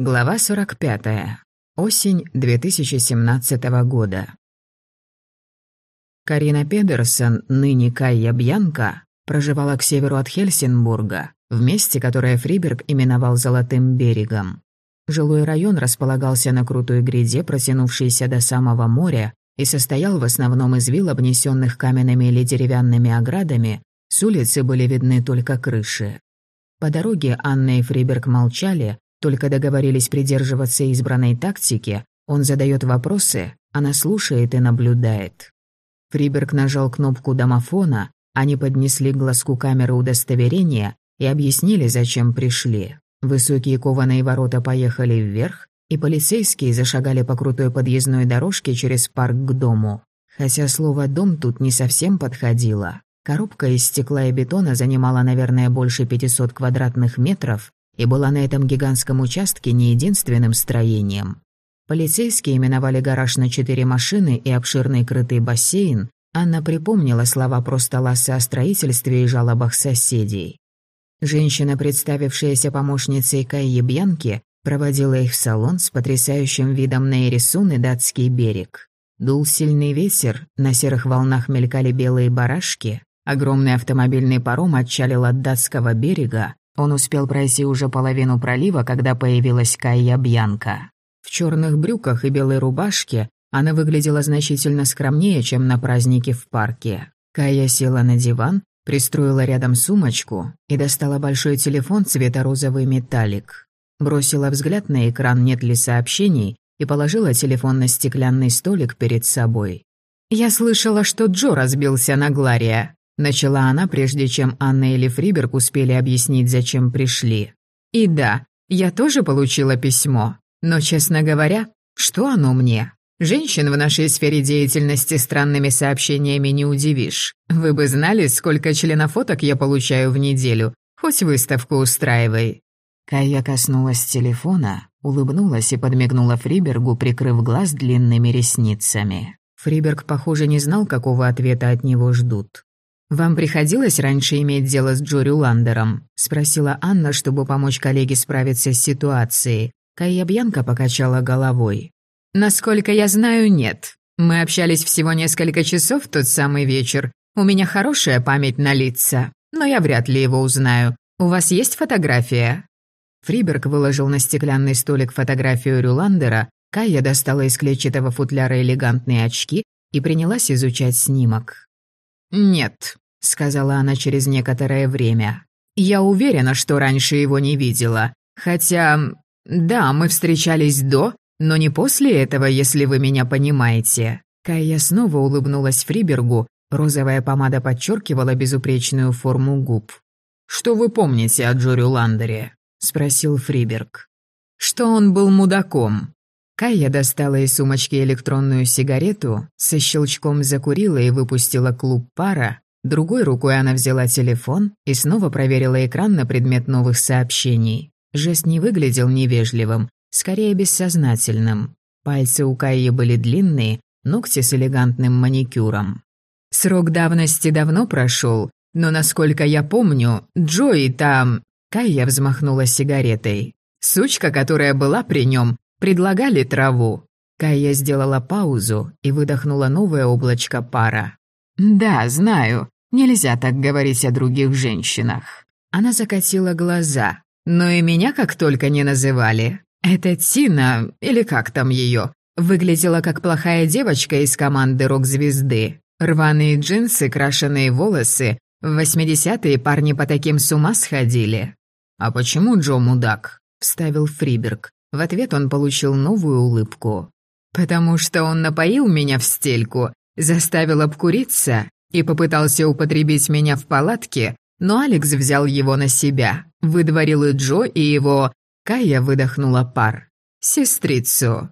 Глава 45. Осень 2017 года. Карина Педерсон, ныне Кайя Бьянка, проживала к северу от Хельсинбурга, в месте, которое Фриберг именовал «Золотым берегом». Жилой район располагался на крутой гряде, протянувшейся до самого моря, и состоял в основном из вилл, обнесенных каменными или деревянными оградами, с улицы были видны только крыши. По дороге Анна и Фриберг молчали, только договорились придерживаться избранной тактики, он задает вопросы, она слушает и наблюдает. Фриберг нажал кнопку домофона, они поднесли к глазку камеры удостоверения и объяснили, зачем пришли. Высокие кованые ворота поехали вверх, и полицейские зашагали по крутой подъездной дорожке через парк к дому. Хотя слово «дом» тут не совсем подходило. Коробка из стекла и бетона занимала, наверное, больше 500 квадратных метров, и была на этом гигантском участке не единственным строением. Полицейские именовали гараж на четыре машины и обширный крытый бассейн. Анна припомнила слова просто Ласса о строительстве и жалобах соседей. Женщина, представившаяся помощницей Кайи Бьянки, проводила их в салон с потрясающим видом на Эрисун и датский берег. Дул сильный ветер, на серых волнах мелькали белые барашки, огромный автомобильный паром отчалил от датского берега, он успел пройти уже половину пролива, когда появилась Кайя Бьянка. В черных брюках и белой рубашке она выглядела значительно скромнее, чем на празднике в парке. Кайя села на диван, пристроила рядом сумочку и достала большой телефон цвета розовый металлик. Бросила взгляд на экран «Нет ли сообщений» и положила телефон на стеклянный столик перед собой. «Я слышала, что Джо разбился на Глария», Начала она, прежде чем Анна или Фриберг успели объяснить, зачем пришли. И да, я тоже получила письмо. Но, честно говоря, что оно мне? Женщин в нашей сфере деятельности странными сообщениями не удивишь. Вы бы знали, сколько членофоток я получаю в неделю. Хоть выставку устраивай. Кая коснулась телефона, улыбнулась и подмигнула Фрибергу, прикрыв глаз длинными ресницами. Фриберг, похоже, не знал, какого ответа от него ждут. «Вам приходилось раньше иметь дело с Джори Ландером?» – спросила Анна, чтобы помочь коллеге справиться с ситуацией. Кайя Бьянка покачала головой. «Насколько я знаю, нет. Мы общались всего несколько часов в тот самый вечер. У меня хорошая память на лица, но я вряд ли его узнаю. У вас есть фотография?» Фриберг выложил на стеклянный столик фотографию Рюландера, Кайя достала из клетчатого футляра элегантные очки и принялась изучать снимок. «Нет», — сказала она через некоторое время. «Я уверена, что раньше его не видела. Хотя, да, мы встречались до, но не после этого, если вы меня понимаете». Кайя снова улыбнулась Фрибергу, розовая помада подчеркивала безупречную форму губ. «Что вы помните о Джори Ландере?» — спросил Фриберг. «Что он был мудаком. Кайя достала из сумочки электронную сигарету, со щелчком закурила и выпустила клуб пара, другой рукой она взяла телефон и снова проверила экран на предмет новых сообщений. Жест не выглядел невежливым, скорее бессознательным. Пальцы у Кайи были длинные, ногти с элегантным маникюром. Срок давности давно прошел, но, насколько я помню, Джои там... Кайя взмахнула сигаретой. Сучка, которая была при нем, Предлагали траву. Кая сделала паузу и выдохнула новое облачко пара. «Да, знаю. Нельзя так говорить о других женщинах». Она закатила глаза. «Но и меня как только не называли. Это Тина, или как там ее, выглядела как плохая девочка из команды рок-звезды. Рваные джинсы, крашеные волосы. В восьмидесятые парни по таким с ума сходили». «А почему Джо мудак?» — вставил Фриберг. В ответ он получил новую улыбку. «Потому что он напоил меня в стельку, заставил обкуриться и попытался употребить меня в палатке, но Алекс взял его на себя, выдворил и Джо, и его... Кая выдохнула пар. «Сестрицу».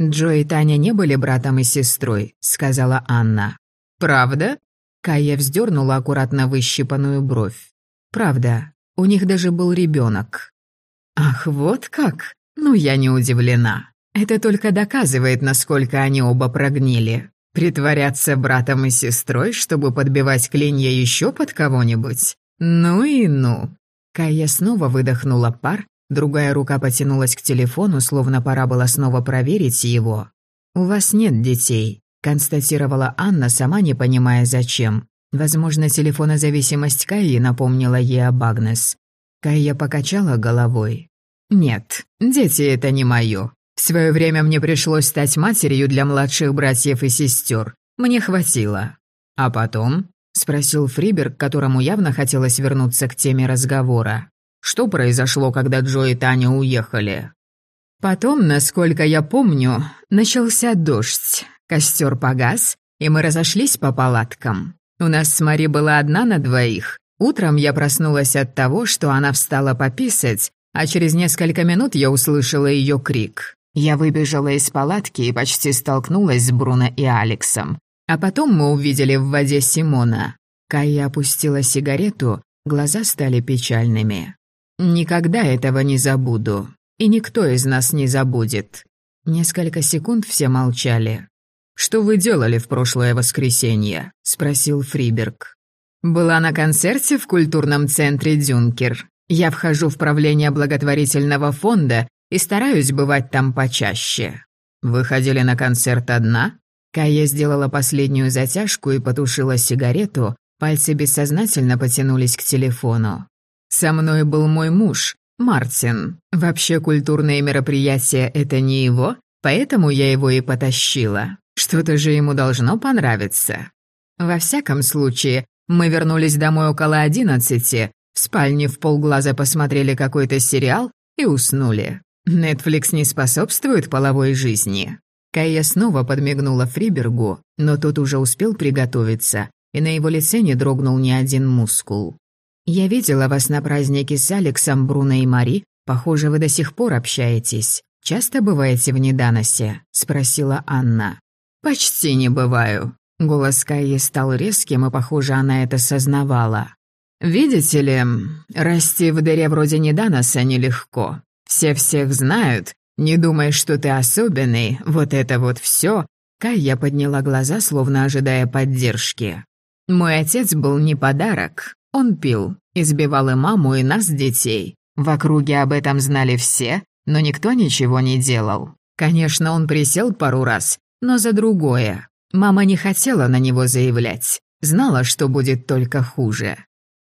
«Джо и Таня не были братом и сестрой», — сказала Анна. «Правда?» Кая вздернула аккуратно выщипанную бровь. «Правда. У них даже был ребенок. «Ах, вот как!» Ну, я не удивлена. Это только доказывает, насколько они оба прогнили. Притворяться братом и сестрой, чтобы подбивать клинья еще под кого-нибудь? Ну и ну. Кая снова выдохнула пар Другая рука потянулась к телефону, словно пора было снова проверить его. «У вас нет детей», — констатировала Анна, сама не понимая зачем. Возможно, телефонозависимость Кайи напомнила ей об Агнес. Кайя покачала головой. «Нет, дети — это не моё. В своё время мне пришлось стать матерью для младших братьев и сестер. Мне хватило. А потом?» — спросил Фриберг, которому явно хотелось вернуться к теме разговора. «Что произошло, когда Джо и Таня уехали?» Потом, насколько я помню, начался дождь, костер погас, и мы разошлись по палаткам. У нас с Мари была одна на двоих. Утром я проснулась от того, что она встала пописать, а через несколько минут я услышала ее крик. Я выбежала из палатки и почти столкнулась с Бруно и Алексом. А потом мы увидели в воде Симона. Кайя опустила сигарету, глаза стали печальными. «Никогда этого не забуду. И никто из нас не забудет». Несколько секунд все молчали. «Что вы делали в прошлое воскресенье?» — спросил Фриберг. «Была на концерте в культурном центре «Дюнкер». Я вхожу в правление благотворительного фонда и стараюсь бывать там почаще. Вы ходили на концерт одна?» Кая сделала последнюю затяжку и потушила сигарету, пальцы бессознательно потянулись к телефону. «Со мной был мой муж, Мартин. Вообще культурные мероприятия — это не его, поэтому я его и потащила. Что-то же ему должно понравиться. Во всяком случае, мы вернулись домой около одиннадцати, в спальне в полглаза посмотрели какой-то сериал и уснули. Netflix не способствует половой жизни. Кая снова подмигнула Фрибергу, но тот уже успел приготовиться, и на его лице не дрогнул ни один мускул. «Я видела вас на празднике с Алексом, Бруно и Мари. Похоже, вы до сих пор общаетесь. Часто бываете в Неданосе?» — спросила Анна. «Почти не бываю». Голос Кайи стал резким, и, похоже, она это сознавала. «Видите ли, расти в дыре вроде Неданоса нелегко. Все всех знают. Не думай, что ты особенный. Вот это вот все. Кайя подняла глаза, словно ожидая поддержки. «Мой отец был не подарок. Он пил, избивал и маму, и нас, детей. В округе об этом знали все, но никто ничего не делал. Конечно, он присел пару раз, но за другое. Мама не хотела на него заявлять, знала, что будет только хуже.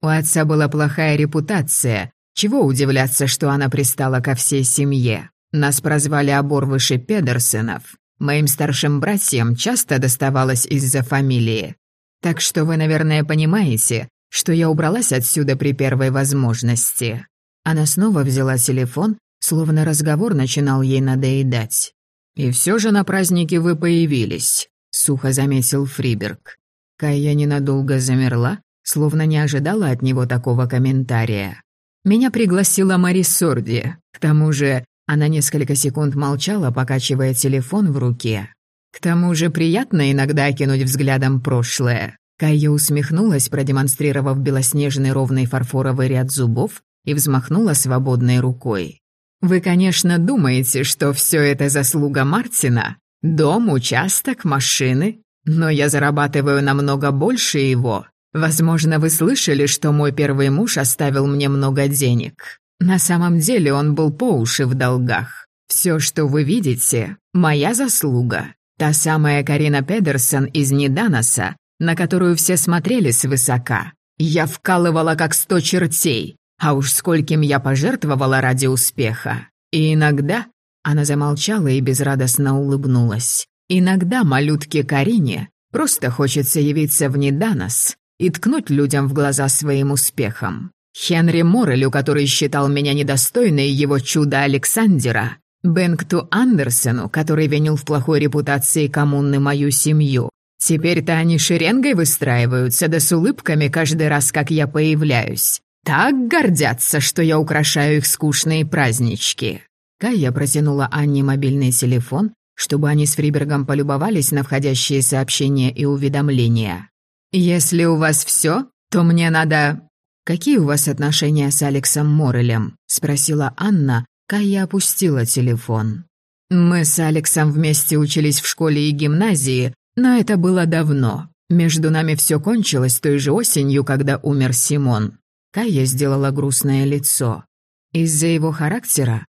У отца была плохая репутация, чего удивляться, что она пристала ко всей семье. Нас прозвали оборвыши Педерсонов. Моим старшим братьям часто доставалось из-за фамилии. Так что вы, наверное, понимаете, что я убралась отсюда при первой возможности. Она снова взяла телефон, словно разговор начинал ей надоедать. «И все же на празднике вы появились», — сухо заметил Фриберг. Кая ненадолго замерла, словно не ожидала от него такого комментария. «Меня пригласила Мари Сорди. К тому же она несколько секунд молчала, покачивая телефон в руке. К тому же приятно иногда кинуть взглядом прошлое». Кая усмехнулась, продемонстрировав белоснежный ровный фарфоровый ряд зубов и взмахнула свободной рукой. Вы, конечно, думаете, что все это заслуга Мартина. Дом, участок, машины. Но я зарабатываю намного больше его. Возможно, вы слышали, что мой первый муж оставил мне много денег. На самом деле он был по уши в долгах. Все, что вы видите, моя заслуга. Та самая Карина Педерсон из Неданоса, на которую все смотрели свысока. Я вкалывала как сто чертей, а уж скольким я пожертвовала ради успеха. И иногда... Она замолчала и безрадостно улыбнулась. Иногда малютке Карине просто хочется явиться в Неданос и ткнуть людям в глаза своим успехом. Хенри Моррелю, который считал меня недостойной его чуда Александера, Бэнкту Андерсону, который винил в плохой репутации коммуны мою семью. Теперь-то они шеренгой выстраиваются, да с улыбками каждый раз, как я появляюсь. Так гордятся, что я украшаю их скучные празднички». Кая протянула Анне мобильный телефон, чтобы они с Фрибергом полюбовались на входящие сообщения и уведомления. «Если у вас все, то мне надо...» «Какие у вас отношения с Алексом Моррелем?» — спросила Анна. Кая опустила телефон. «Мы с Алексом вместе учились в школе и гимназии, но это было давно. Между нами все кончилось той же осенью, когда умер Симон. Кая сделала грустное лицо. Из-за его характера?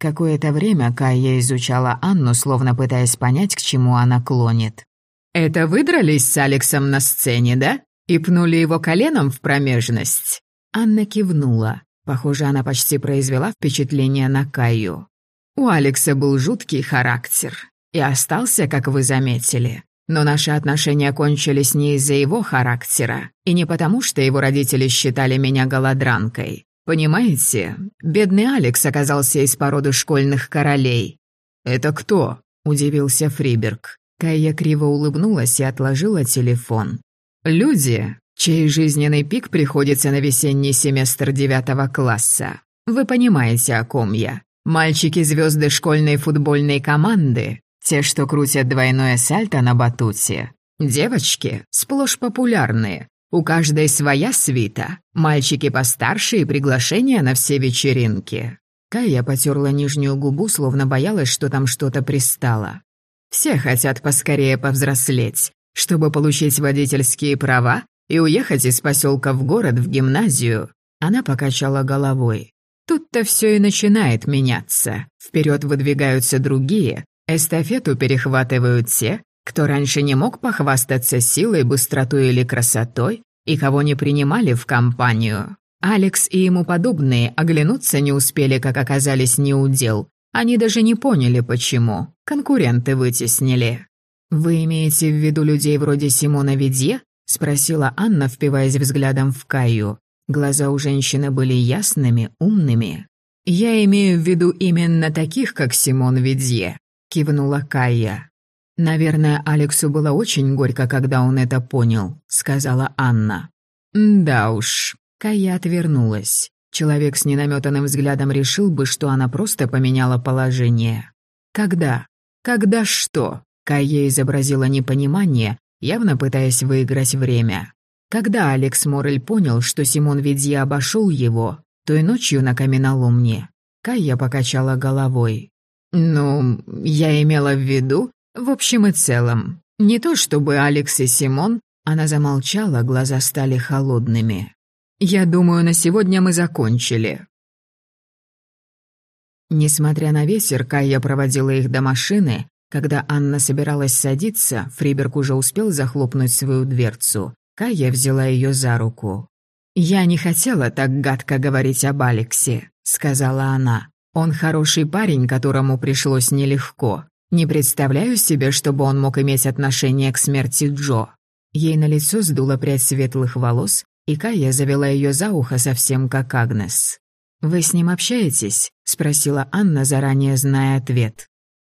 Какое-то время Кая изучала Анну, словно пытаясь понять, к чему она клонит. «Это вы дрались с Алексом на сцене, да? И пнули его коленом в промежность?» Анна кивнула. Похоже, она почти произвела впечатление на Каю. У Алекса был жуткий характер. И остался, как вы заметили. Но наши отношения кончились не из-за его характера, и не потому, что его родители считали меня голодранкой. Понимаете, бедный Алекс оказался из породы школьных королей. «Это кто?» – удивился Фриберг. Кая криво улыбнулась и отложила телефон. «Люди, чей жизненный пик приходится на весенний семестр девятого класса. Вы понимаете, о ком я. Мальчики-звезды школьной футбольной команды, те, что крутят двойное сальто на батуте. Девочки сплошь популярные. У каждой своя свита. Мальчики постарше и приглашения на все вечеринки. Кая потерла нижнюю губу, словно боялась, что там что-то пристало. Все хотят поскорее повзрослеть, чтобы получить водительские права и уехать из поселка в город в гимназию. Она покачала головой. Тут-то все и начинает меняться. Вперед выдвигаются другие, Эстафету перехватывают те, кто раньше не мог похвастаться силой, быстротой или красотой, и кого не принимали в компанию. Алекс и ему подобные оглянуться не успели, как оказались неудел. Они даже не поняли, почему. Конкуренты вытеснили. «Вы имеете в виду людей вроде Симона Видье?» — спросила Анна, впиваясь взглядом в Каю. Глаза у женщины были ясными, умными. «Я имею в виду именно таких, как Симон Видье», — кивнула Кая. «Наверное, Алексу было очень горько, когда он это понял», — сказала Анна. «Да уж». Кая отвернулась. Человек с ненаметанным взглядом решил бы, что она просто поменяла положение. «Когда? Когда что?» Кая изобразила непонимание, явно пытаясь выиграть время. Когда Алекс Морель понял, что Симон Видье обошел его, той ночью на каменоломне, Кая покачала головой. «Ну, я имела в виду, в общем и целом. Не то чтобы Алекс и Симон...» Она замолчала, глаза стали холодными. «Я думаю, на сегодня мы закончили». Несмотря на ветер, Кая проводила их до машины. Когда Анна собиралась садиться, Фриберг уже успел захлопнуть свою дверцу. Кая взяла ее за руку. «Я не хотела так гадко говорить об Алексе», — сказала она. Он хороший парень, которому пришлось нелегко. Не представляю себе, чтобы он мог иметь отношение к смерти Джо. Ей на лицо сдула прядь светлых волос, и Кая завела ее за ухо совсем как Агнес. «Вы с ним общаетесь?» – спросила Анна, заранее зная ответ.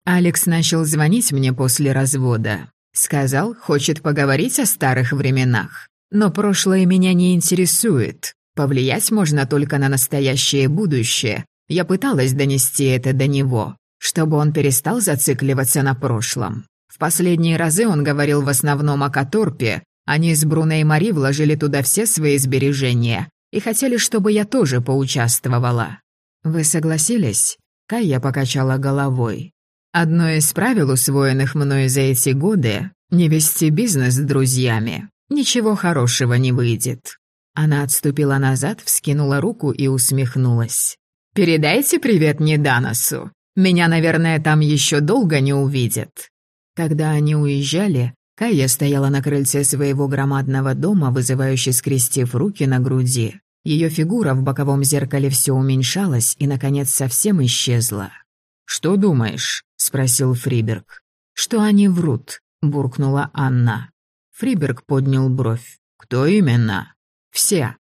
Алекс начал звонить мне после развода. Сказал, хочет поговорить о старых временах. Но прошлое меня не интересует. Повлиять можно только на настоящее будущее, я пыталась донести это до него, чтобы он перестал зацикливаться на прошлом. В последние разы он говорил в основном о Каторпе. Они с Бруно и Мари вложили туда все свои сбережения и хотели, чтобы я тоже поучаствовала. «Вы согласились?» Кая покачала головой. «Одно из правил, усвоенных мной за эти годы, не вести бизнес с друзьями. Ничего хорошего не выйдет». Она отступила назад, вскинула руку и усмехнулась. Передайте привет Неданосу. Меня, наверное, там еще долго не увидят». Когда они уезжали, Кая стояла на крыльце своего громадного дома, вызывающе скрестив руки на груди. Ее фигура в боковом зеркале все уменьшалась и, наконец, совсем исчезла. «Что думаешь?» — спросил Фриберг. «Что они врут», — буркнула Анна. Фриберг поднял бровь. «Кто именно?» «Все.